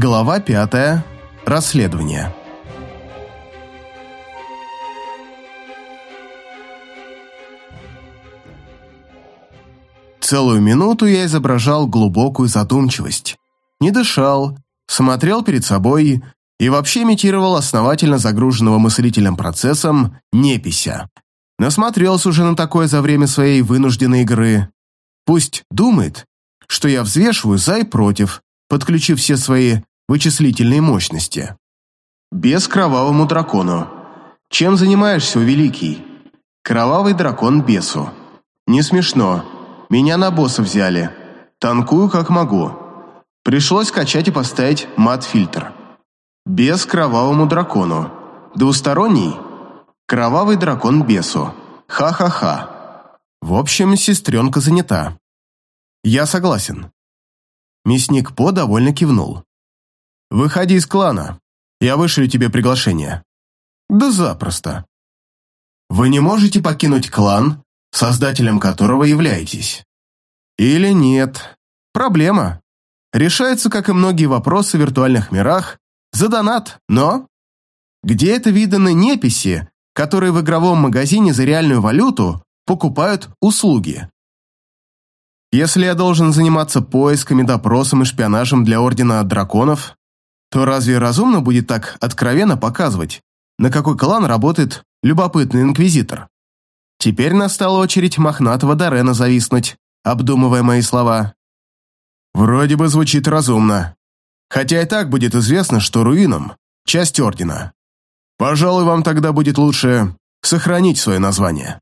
Глава пятая. Расследование. Целую минуту я изображал глубокую задумчивость. Не дышал, смотрел перед собой и вообще имитировал основательно загруженного мыслительным процессом непися. Насмотрелся уже на такое за время своей вынужденной игры. Пусть думает, что я взвешиваю за и против, подключив все свои вычислительные мощности. Без кровавому дракону. Чем занимаешься, Великий? Кровавый дракон бесу. Не смешно. Меня на босса взяли. Танкую как могу. Пришлось качать и поставить мат-фильтр. Без кровавому дракону. Двусторонний? Кровавый дракон бесу. Ха-ха-ха. В общем, сестренка занята. Я согласен. Мясник По довольно кивнул. «Выходи из клана. Я вышлю тебе приглашение». «Да запросто». «Вы не можете покинуть клан, создателем которого являетесь?» «Или нет. Проблема. Решается, как и многие вопросы в виртуальных мирах, за донат, но...» «Где это виданы неписи, которые в игровом магазине за реальную валюту покупают услуги?» Если я должен заниматься поисками, допросом и шпионажем для Ордена Драконов, то разве разумно будет так откровенно показывать, на какой клан работает любопытный инквизитор? Теперь настала очередь мохнатого Дорена зависнуть, обдумывая мои слова. Вроде бы звучит разумно. Хотя и так будет известно, что руинам – часть Ордена. Пожалуй, вам тогда будет лучше сохранить свое название.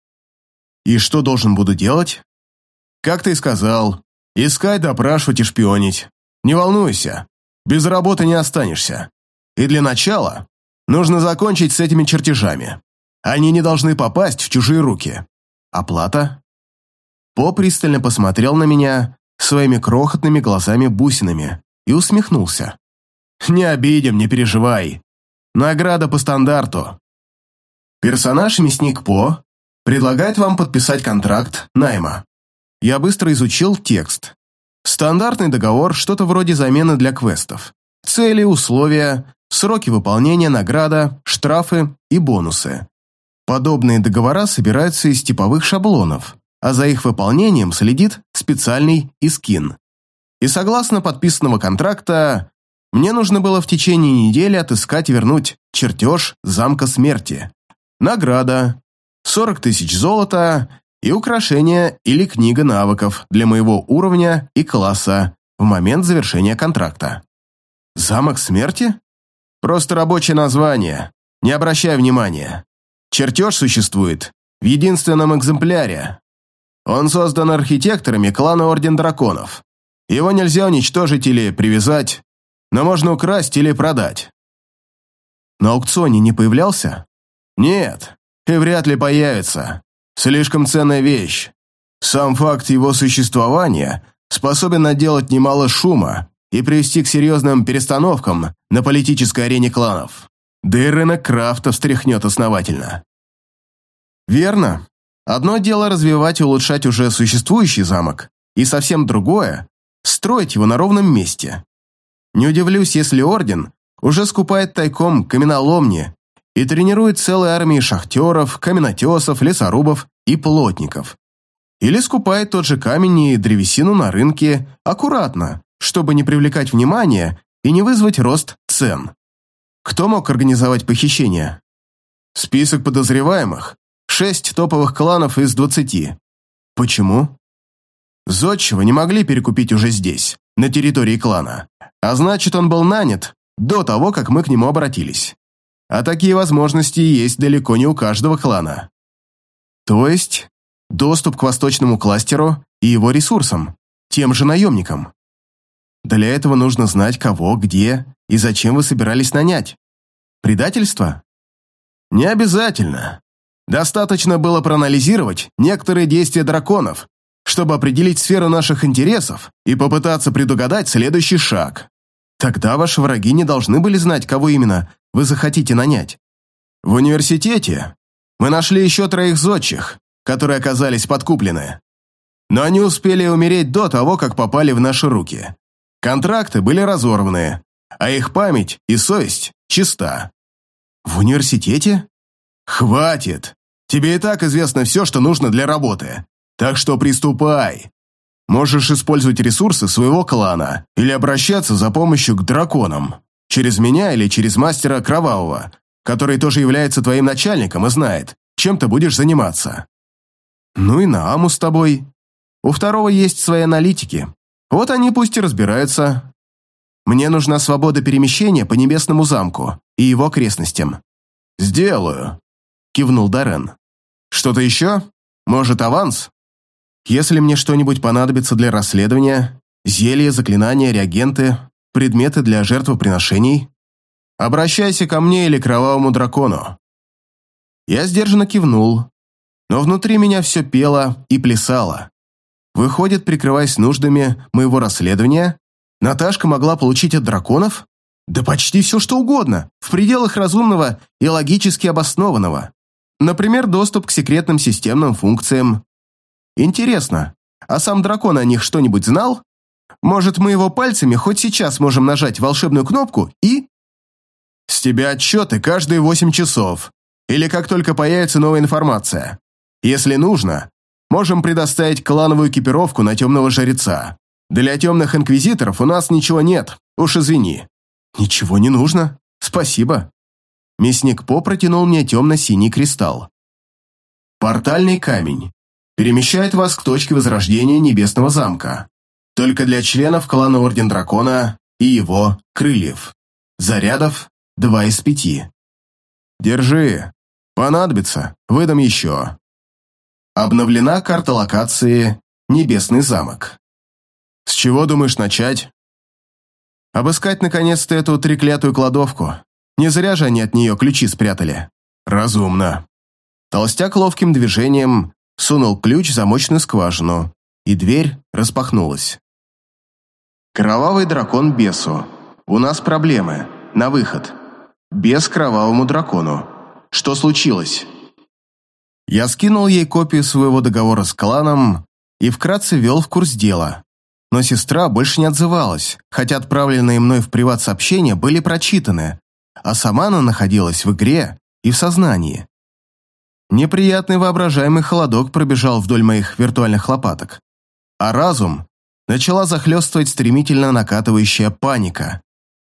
И что должен буду делать? Как ты и сказал, искать, допрашивать и шпионить. Не волнуйся, без работы не останешься. И для начала нужно закончить с этими чертежами. Они не должны попасть в чужие руки. Оплата? По пристально посмотрел на меня своими крохотными глазами-бусинами и усмехнулся. «Не обидим, не переживай. Награда по стандарту. Персонаж Мясник По предлагает вам подписать контракт найма. Я быстро изучил текст. Стандартный договор, что-то вроде замены для квестов. Цели, условия, сроки выполнения, награда, штрафы и бонусы. Подобные договора собираются из типовых шаблонов, а за их выполнением следит специальный искин. И согласно подписанного контракта, мне нужно было в течение недели отыскать и вернуть чертеж замка смерти. Награда. 40 тысяч золота и украшение или книга навыков для моего уровня и класса в момент завершения контракта. Замок смерти? Просто рабочее название, не обращай внимания. Чертеж существует в единственном экземпляре. Он создан архитекторами клана Орден Драконов. Его нельзя уничтожить или привязать, но можно украсть или продать. На аукционе не появлялся? Нет, и вряд ли появится. Слишком ценная вещь. Сам факт его существования способен наделать немало шума и привести к серьезным перестановкам на политической арене кланов. Да и рынок крафта встряхнет основательно. Верно. Одно дело развивать и улучшать уже существующий замок, и совсем другое – строить его на ровном месте. Не удивлюсь, если Орден уже скупает тайком каменоломни и тренирует целые армии шахтеров, каменотесов, лесорубов и плотников. Или скупает тот же камень и древесину на рынке аккуратно, чтобы не привлекать внимания и не вызвать рост цен. Кто мог организовать похищение? Список подозреваемых. Шесть топовых кланов из двадцати. Почему? Зодчего не могли перекупить уже здесь, на территории клана. А значит, он был нанят до того, как мы к нему обратились. А такие возможности есть далеко не у каждого клана. То есть, доступ к восточному кластеру и его ресурсам, тем же наемникам. Для этого нужно знать, кого, где и зачем вы собирались нанять. Предательство? Не обязательно. Достаточно было проанализировать некоторые действия драконов, чтобы определить сферу наших интересов и попытаться предугадать следующий шаг. Тогда ваши враги не должны были знать, кого именно вы захотите нанять. В университете мы нашли еще троих зодчих, которые оказались подкуплены. Но они успели умереть до того, как попали в наши руки. Контракты были разорваны, а их память и совесть чиста. В университете? Хватит. Тебе и так известно все, что нужно для работы. Так что приступай. Можешь использовать ресурсы своего клана или обращаться за помощью к драконам. Через меня или через мастера Кровавого, который тоже является твоим начальником и знает, чем ты будешь заниматься. Ну и на Аму с тобой. У второго есть свои аналитики. Вот они пусть и разбираются. Мне нужна свобода перемещения по Небесному замку и его окрестностям. «Сделаю», — кивнул Даррен. «Что-то еще? Может, аванс? Если мне что-нибудь понадобится для расследования, зелья, заклинания, реагенты, предметы для жертвоприношений, обращайся ко мне или к кровавому дракону». Я сдержанно кивнул, но внутри меня все пело и плясало. Выходит, прикрываясь нуждами моего расследования, Наташка могла получить от драконов? Да почти все, что угодно, в пределах разумного и логически обоснованного. Например, доступ к секретным системным функциям. Интересно, а сам дракон о них что-нибудь знал? Может, мы его пальцами хоть сейчас можем нажать волшебную кнопку и... С тебя отчеты каждые восемь часов. Или как только появится новая информация. Если нужно, можем предоставить клановую экипировку на темного жреца. Для темных инквизиторов у нас ничего нет, уж извини». «Ничего не нужно. Спасибо». Мясник По протянул мне темно-синий кристалл. «Портальный камень. Перемещает вас к точке возрождения Небесного замка. Только для членов клана Орден Дракона и его крыльев. Зарядов два из пяти. Держи. Понадобится, выдам еще. Обновлена карта локации «Небесный замок». С чего думаешь начать? Обыскать наконец-то эту треклятую кладовку. Не зря же они от нее ключи спрятали. Разумно. Толстяк ловким движением сунул ключ в замочную скважину, и дверь распахнулась. Кровавый дракон бесу. У нас проблемы. На выход. Без кровавому дракону. Что случилось? Я скинул ей копию своего договора с кланом и вкратце вел в курс дела. Но сестра больше не отзывалась, хотя отправленные мной в приват сообщения были прочитаны, а сама она находилась в игре и в сознании. Неприятный воображаемый холодок пробежал вдоль моих виртуальных лопаток, а разум начала захлестывать стремительно накатывающая паника.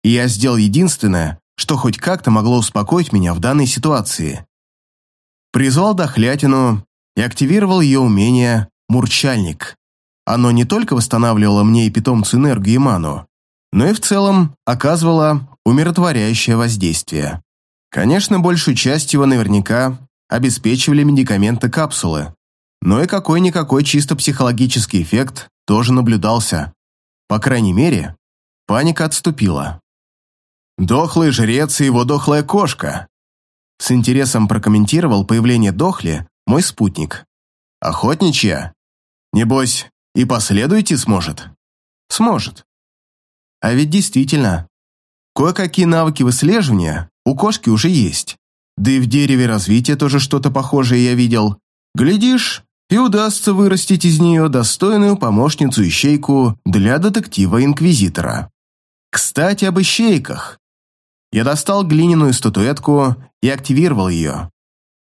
И я сделал единственное, что хоть как-то могло успокоить меня в данной ситуации. Призвал дохлятину и активировал ее умение «Мурчальник». Оно не только восстанавливало мне и питомцу энергию и ману, но и в целом оказывало умиротворяющее воздействие. Конечно, большую часть его наверняка обеспечивали медикаменты капсулы, но и какой-никакой чисто психологический эффект тоже наблюдался. По крайней мере, паника отступила. «Дохлый жрец и его дохлая кошка», с интересом прокомментировал появление Дохли мой спутник. «Охотничья? Небось, и последуйте сможет?» «Сможет. А ведь действительно, кое-какие навыки выслеживания у кошки уже есть. Да и в дереве развития тоже что-то похожее я видел. Глядишь, и удастся вырастить из нее достойную помощницу-ищейку для детектива-инквизитора. Кстати, об ищейках. Я достал глиняную статуэтку и активировал ее.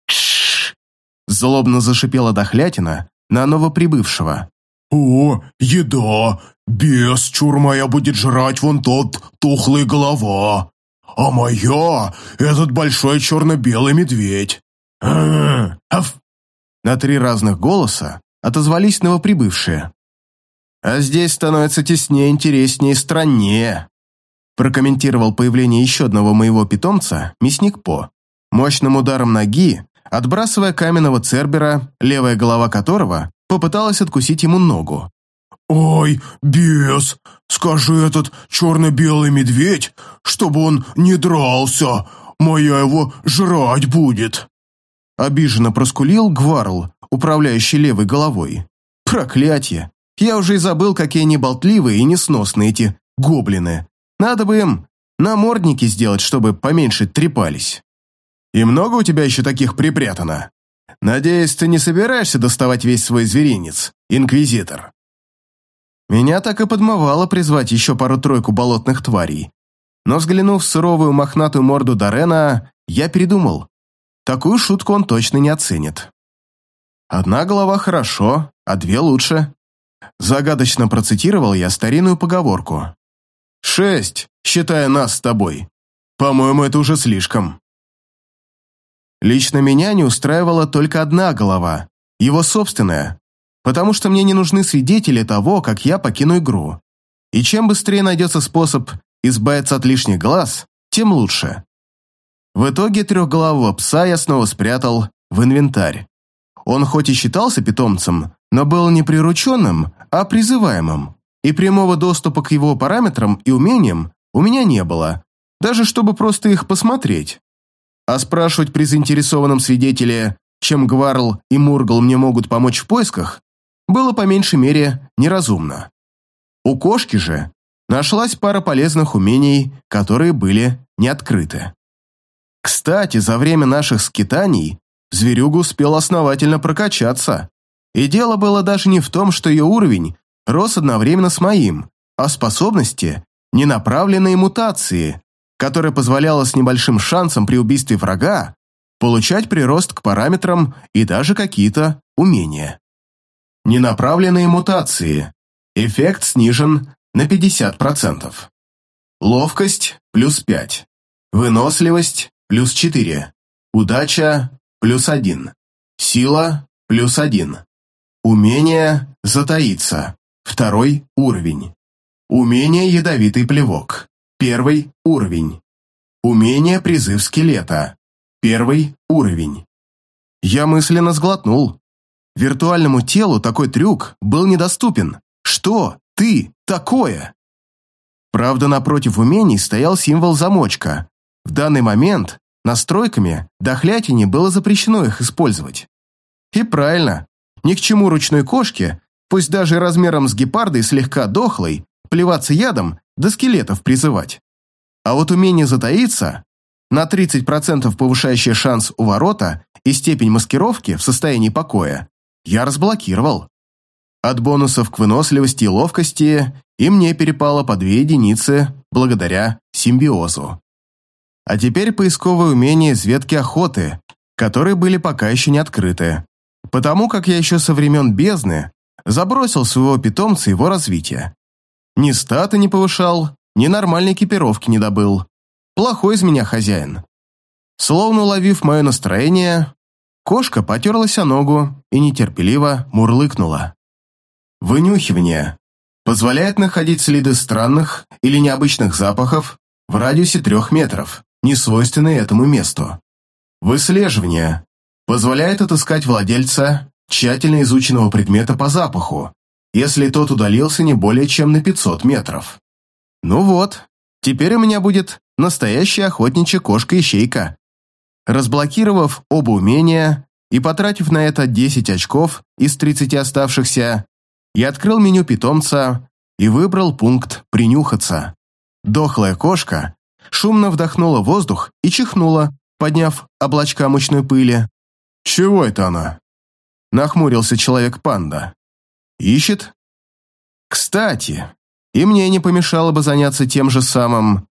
«Тш!» – злобно зашипела дохлятина на новоприбывшего. «О, еда! Бес, чур моя, будет жрать вон тот тухлый голова, а моя – этот большой черно-белый медведь!» «Аф!» На три разных голоса отозвались новоприбывшие. «А здесь становится теснее, интереснее и страннее», прокомментировал появление еще одного моего питомца, мясник По, мощным ударом ноги, отбрасывая каменного цербера, левая голова которого попыталась откусить ему ногу. «Ой, бес, скажи этот черно-белый медведь, чтобы он не дрался, моя его жрать будет!» Обиженно проскулил Гварл, управляющий левой головой. «Проклятье! Я уже и забыл, какие они болтливые и несносные эти гоблины. Надо бы им намордники сделать, чтобы поменьше трепались. И много у тебя еще таких припрятано? Надеюсь, ты не собираешься доставать весь свой зверинец, инквизитор?» Меня так и подмывало призвать еще пару-тройку болотных тварей. Но взглянув в суровую мохнатую морду Дорена, я передумал. Такую шутку он точно не оценит. Одна голова хорошо, а две лучше. Загадочно процитировал я старинную поговорку. «Шесть, считая нас с тобой. По-моему, это уже слишком». Лично меня не устраивала только одна голова, его собственная, потому что мне не нужны свидетели того, как я покину игру. И чем быстрее найдется способ избавиться от лишних глаз, тем лучше. В итоге трехголового пса я снова спрятал в инвентарь. Он хоть и считался питомцем, но был не прирученным, а призываемым, и прямого доступа к его параметрам и умениям у меня не было, даже чтобы просто их посмотреть. А спрашивать при заинтересованном свидетеле, чем Гварл и Мургл мне могут помочь в поисках, было по меньшей мере неразумно. У кошки же нашлась пара полезных умений, которые были не открыты. Кстати, за время наших скитаний зверюга успел основательно прокачаться. И дело было даже не в том, что ее уровень рос одновременно с моим, а способности ненаправленной мутации, которая позволяла с небольшим шансом при убийстве врага получать прирост к параметрам и даже какие-то умения. Ненаправленные мутации. Эффект снижен на 50%. Ловкость – плюс 5. Выносливость – плюс 4. Удача – плюс 1. Сила – плюс 1. Умение – затаиться. Второй уровень. Умение ядовитый плевок. Первый уровень. Умение призыв скелета. Первый уровень. Я мысленно сглотнул. Виртуальному телу такой трюк был недоступен. Что ты такое? Правда, напротив умений стоял символ замочка. В данный момент настройками дохлятине было запрещено их использовать. И правильно, ни к чему ручной кошке, пусть даже размером с гепардой слегка дохлой, плеваться ядом до скелетов призывать. А вот умение затаиться, на 30% повышающее шанс у ворота и степень маскировки в состоянии покоя, я разблокировал. От бонусов к выносливости и ловкости и мне перепало по две единицы благодаря симбиозу. А теперь поисковые умения из ветки охоты, которые были пока еще не открыты, потому как я еще со времен бездны забросил своего питомца его развития. Ни статы не повышал, ни нормальной экипировки не добыл. Плохой из меня хозяин. Словно уловив мое настроение, Кошка потерлась о ногу и нетерпеливо мурлыкнула. Вынюхивание. Позволяет находить следы странных или необычных запахов в радиусе трех метров, не свойственные этому месту. Выслеживание. Позволяет отыскать владельца тщательно изученного предмета по запаху, если тот удалился не более чем на 500 метров. Ну вот, теперь у меня будет настоящая охотничья кошка-ищейка, Разблокировав оба умения и потратив на это 10 очков из 30 оставшихся, я открыл меню питомца и выбрал пункт «Принюхаться». Дохлая кошка шумно вдохнула воздух и чихнула, подняв облачка мучной пыли. «Чего это она?» Нахмурился человек-панда. «Ищет?» «Кстати, и мне не помешало бы заняться тем же самым.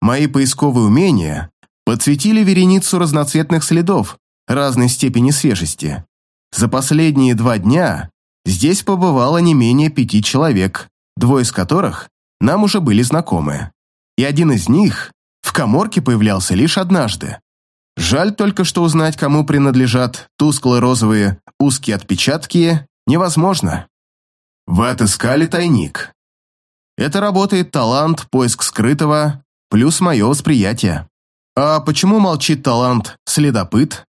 Мои поисковые умения подсветили вереницу разноцветных следов разной степени свежести. За последние два дня здесь побывало не менее пяти человек, двое из которых нам уже были знакомы. И один из них в коморке появлялся лишь однажды. Жаль только, что узнать, кому принадлежат тускло-розовые узкие отпечатки, невозможно. Вы отыскали тайник. Это работает талант, поиск скрытого, плюс мое восприятие. А почему молчит талант «Следопыт»?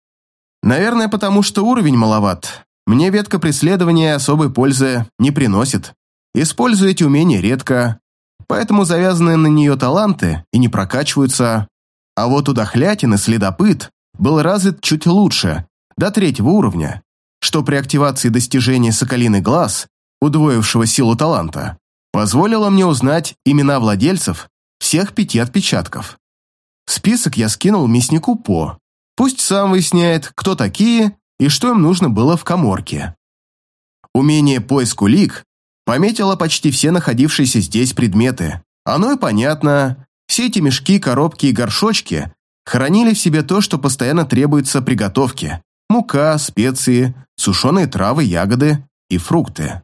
Наверное, потому что уровень маловат. Мне ветка преследования особой пользы не приносит. Использую эти умения редко, поэтому завязанные на нее таланты и не прокачиваются. А вот у дохлятины следопыт был развит чуть лучше, до третьего уровня, что при активации достижения «Соколиный глаз», удвоившего силу таланта, позволило мне узнать имена владельцев всех пяти отпечатков. Список я скинул мяснику По. Пусть сам выясняет, кто такие и что им нужно было в коморке. Умение поиск улик пометило почти все находившиеся здесь предметы. Оно и понятно, Все эти мешки, коробки и горшочки хранили в себе то, что постоянно требуется при готовке. Мука, специи, сушеные травы, ягоды и фрукты.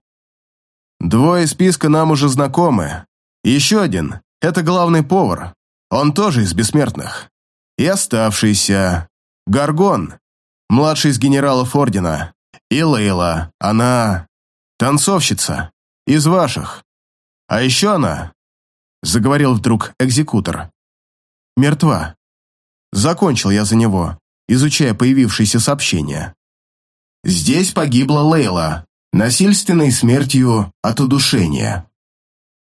Двое списка нам уже знакомы. Еще один – это главный повар. Он тоже из бессмертных. И оставшийся – Гаргон, младший из генералов Ордена. И Лейла, она танцовщица, из ваших. А еще она, заговорил вдруг экзекутор, мертва. Закончил я за него, изучая появившиеся сообщения. Здесь погибла Лейла, насильственной смертью от удушения.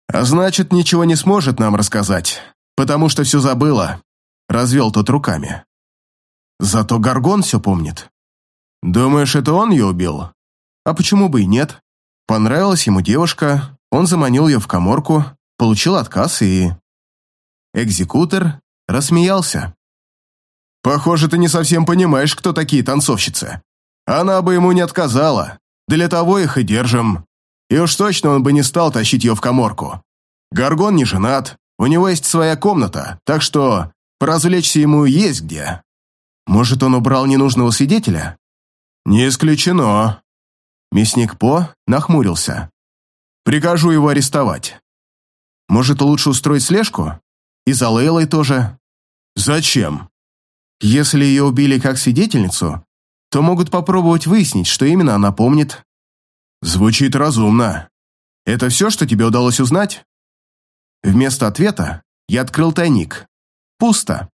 А значит, ничего не сможет нам рассказать, потому что все забыла, развел тот руками. Зато Гаргон все помнит. Думаешь, это он ее убил? А почему бы и нет? Понравилась ему девушка, он заманил ее в коморку, получил отказ и... Экзекутор рассмеялся. «Похоже, ты не совсем понимаешь, кто такие танцовщицы. Она бы ему не отказала. Для того их и держим. И уж точно он бы не стал тащить ее в коморку. Гаргон не женат, у него есть своя комната, так что поразвлечься ему есть где. Может, он убрал ненужного свидетеля? Не исключено. Мясник По нахмурился. Прикажу его арестовать. Может, лучше устроить слежку? И за Лейлой тоже. Зачем? Если ее убили как свидетельницу, то могут попробовать выяснить, что именно она помнит. Звучит разумно. Это все, что тебе удалось узнать? Вместо ответа я открыл тайник. Пусто.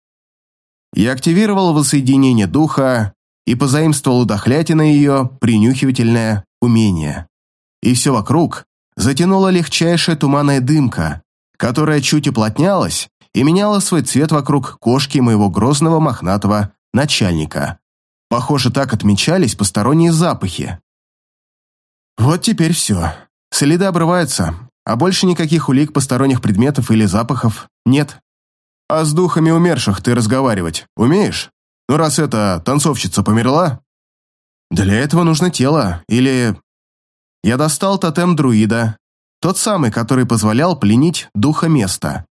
Я активировал воссоединение духа и позаимствовал у дохлятина ее принюхивательное умение. И все вокруг затянула легчайшая туманная дымка, которая чуть уплотнялась и меняла свой цвет вокруг кошки моего грозного мохнатого начальника. Похоже, так отмечались посторонние запахи. Вот теперь все. Следы обрываются, а больше никаких улик посторонних предметов или запахов нет. А с духами умерших ты разговаривать умеешь? Ну, раз эта танцовщица померла? Для этого нужно тело, или... Я достал тотем друида, тот самый, который позволял пленить духа места.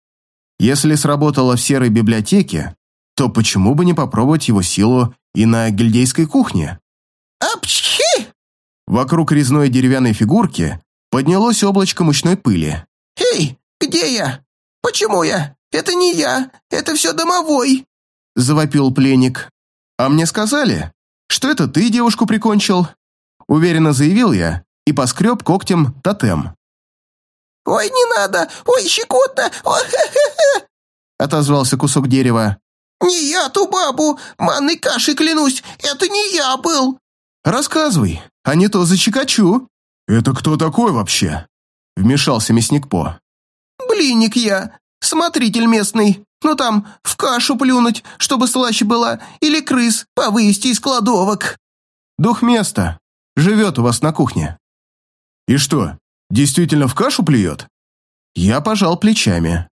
Если сработало в серой библиотеке, то почему бы не попробовать его силу и на гильдейской кухне? «Апчхи!» Вокруг резной деревянной фигурки поднялось облачко мучной пыли. «Эй, где я? Почему я? Это не я, это все домовой!» Завопил пленник. «А мне сказали, что это ты девушку прикончил?» Уверенно заявил я и поскреб когтем тотем. «Ой, не надо! Ой, щекотно! Ой, хе-хе-хе!» Отозвался кусок дерева. «Не я ту бабу! Манной кашей клянусь! Это не я был!» «Рассказывай, а не то зачекачу!» «Это кто такой вообще?» Вмешался мясник По. «Блинник я, смотритель местный. Ну там, в кашу плюнуть, чтобы слаще была, или крыс повывести из кладовок». «Дух места. Живет у вас на кухне». «И что, действительно в кашу плюет?» Я пожал плечами.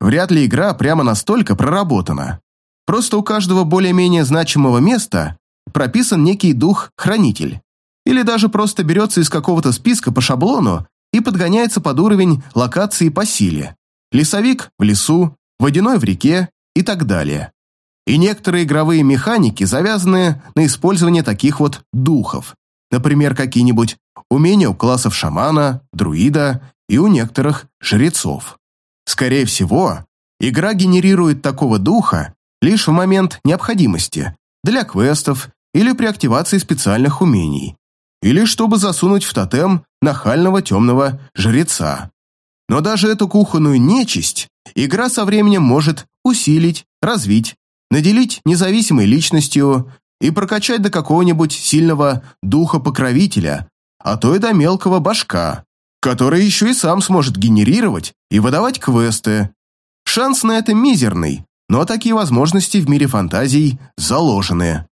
Вряд ли игра прямо настолько проработана. Просто у каждого более-менее значимого места прописан некий дух-хранитель. Или даже просто берется из какого-то списка по шаблону и подгоняется под уровень локации по силе. Лесовик в лесу, водяной в реке и так далее. И некоторые игровые механики завязаны на использование таких вот духов. Например, какие-нибудь умения у классов шамана, друида и у некоторых жрецов. Скорее всего, игра генерирует такого духа лишь в момент необходимости, для квестов или при активации специальных умений, или чтобы засунуть в тотем нахального темного жреца. Но даже эту кухонную нечисть игра со временем может усилить, развить, наделить независимой личностью и прокачать до какого-нибудь сильного духа-покровителя, а то и до мелкого башка, который еще и сам сможет генерировать и выдавать квесты. Шанс на это мизерный, но такие возможности в мире фантазий заложены.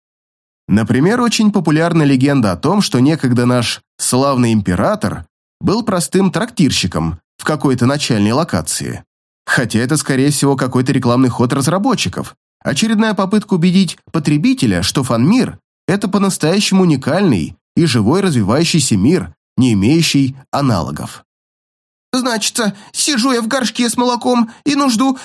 Например, очень популярна легенда о том, что некогда наш славный император был простым трактирщиком в какой-то начальной локации. Хотя это, скорее всего, какой-то рекламный ход разработчиков, очередная попытка убедить потребителя, что фан-мир – это по-настоящему уникальный и живой развивающийся мир, не имеющий аналогов. «Значится, сижу я в горшке с молоком и нужду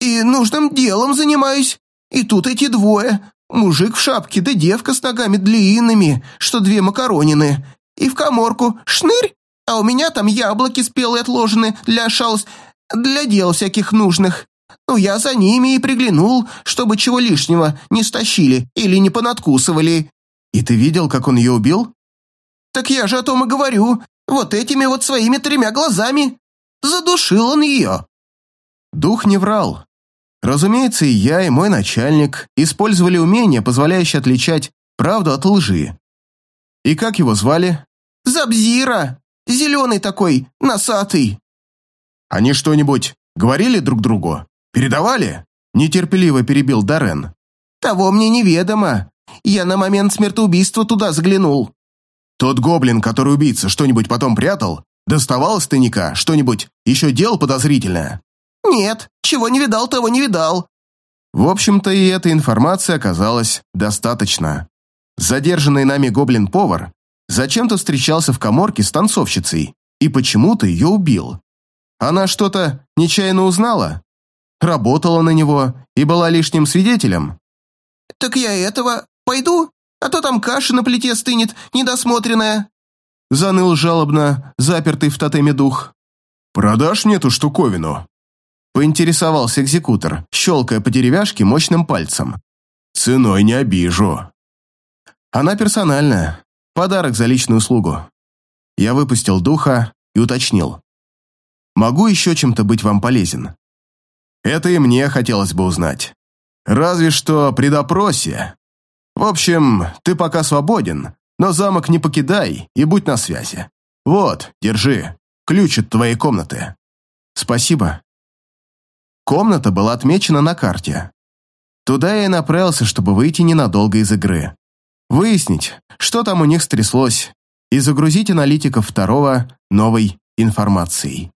и нужным делом занимаюсь. И тут эти двое. Мужик в шапке, да девка с ногами длинными, что две макаронины. И в коморку шнырь, а у меня там яблоки спелые отложены для шаус... для дел всяких нужных. Ну, я за ними и приглянул, чтобы чего лишнего не стащили или не понадкусывали. И ты видел, как он ее убил? Так я же о том и говорю. Вот этими вот своими тремя глазами. Задушил он ее. Дух не врал. Разумеется, и я, и мой начальник использовали умение, позволяющее отличать правду от лжи. И как его звали? Забзира. Зеленый такой, носатый. Они что-нибудь говорили друг другу? Передавали? Нетерпеливо перебил Дарен. Того мне неведомо. Я на момент смертоубийства туда заглянул. Тот гоблин, который убийца, что-нибудь потом прятал? Доставал из тайника? Что-нибудь еще делал подозрительное? Нет, чего не видал, того не видал. В общем-то, и этой информации оказалось достаточно. Задержанный нами гоблин-повар зачем-то встречался в коморке с танцовщицей и почему-то ее убил. Она что-то нечаянно узнала? Работала на него и была лишним свидетелем? «Так я этого пойду, а то там каша на плите стынет, недосмотренная», заныл жалобно запертый в тотеме дух. «Продашь мне эту штуковину?» поинтересовался экзекутор, щелкая по деревяшке мощным пальцем. «Ценой не обижу». Она персональная. Подарок за личную услугу. Я выпустил духа и уточнил. Могу еще чем-то быть вам полезен? Это и мне хотелось бы узнать. Разве что при допросе. В общем, ты пока свободен, но замок не покидай и будь на связи. Вот, держи, ключ от твоей комнаты. Спасибо. Комната была отмечена на карте. Туда я и направился, чтобы выйти ненадолго из игры. Выяснить, что там у них стряслось, и загрузить аналитиков второго новой информацией.